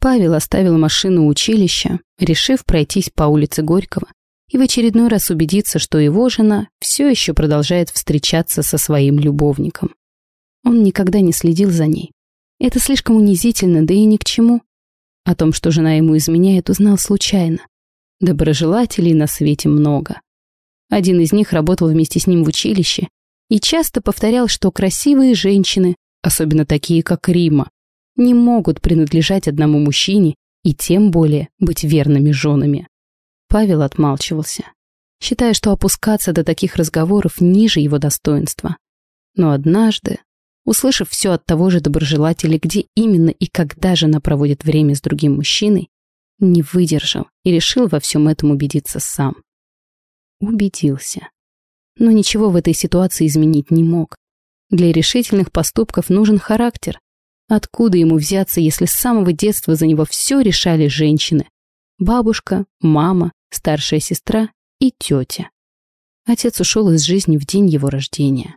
Павел оставил машину у училища, решив пройтись по улице Горького и в очередной раз убедиться, что его жена все еще продолжает встречаться со своим любовником. Он никогда не следил за ней. Это слишком унизительно, да и ни к чему. О том, что жена ему изменяет, узнал случайно. Доброжелателей на свете много. Один из них работал вместе с ним в училище и часто повторял, что красивые женщины, особенно такие, как Рима, не могут принадлежать одному мужчине и тем более быть верными женами. Павел отмалчивался, считая, что опускаться до таких разговоров ниже его достоинства. Но однажды, услышав все от того же доброжелателя, где именно и когда жена проводит время с другим мужчиной, не выдержал и решил во всем этом убедиться сам. Убедился. Но ничего в этой ситуации изменить не мог. Для решительных поступков нужен характер. Откуда ему взяться, если с самого детства за него все решали женщины? Бабушка, мама, старшая сестра и тетя. Отец ушел из жизни в день его рождения.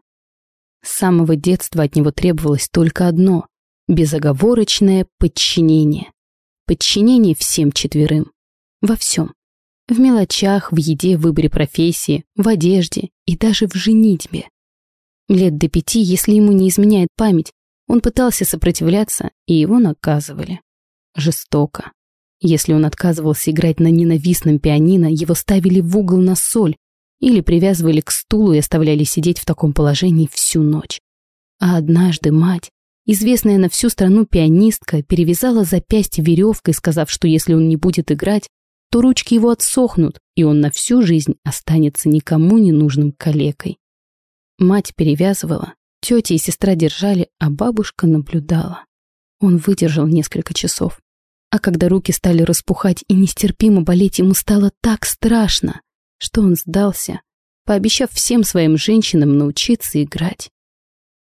С самого детства от него требовалось только одно – безоговорочное подчинение. Подчинение всем четверым. Во всем. В мелочах, в еде, в выборе профессии, в одежде и даже в женитьбе. Лет до пяти, если ему не изменяет память, он пытался сопротивляться, и его наказывали. Жестоко. Если он отказывался играть на ненавистном пианино, его ставили в угол на соль или привязывали к стулу и оставляли сидеть в таком положении всю ночь. А однажды мать, известная на всю страну пианистка, перевязала запястье веревкой, сказав, что если он не будет играть, то ручки его отсохнут, и он на всю жизнь останется никому не нужным калекой. Мать перевязывала, тетя и сестра держали, а бабушка наблюдала. Он выдержал несколько часов. А когда руки стали распухать и нестерпимо болеть, ему стало так страшно, что он сдался, пообещав всем своим женщинам научиться играть.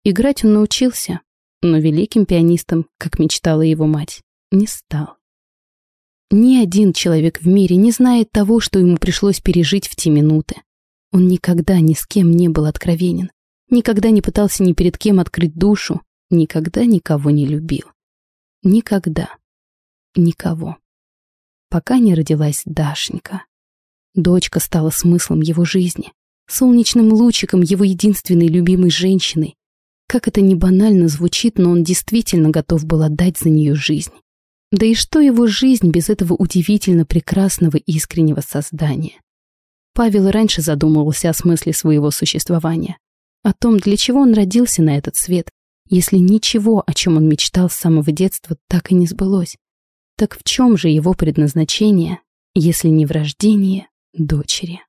Играть он научился, но великим пианистом, как мечтала его мать, не стал. Ни один человек в мире не знает того, что ему пришлось пережить в те минуты. Он никогда ни с кем не был откровенен, никогда не пытался ни перед кем открыть душу, никогда никого не любил. Никогда. Никого. Пока не родилась Дашенька. Дочка стала смыслом его жизни, солнечным лучиком его единственной любимой женщины. Как это не банально звучит, но он действительно готов был отдать за нее жизнь. Да и что его жизнь без этого удивительно прекрасного искреннего создания? Павел раньше задумывался о смысле своего существования, о том, для чего он родился на этот свет, если ничего, о чем он мечтал с самого детства, так и не сбылось. Так в чем же его предназначение, если не в рождении дочери?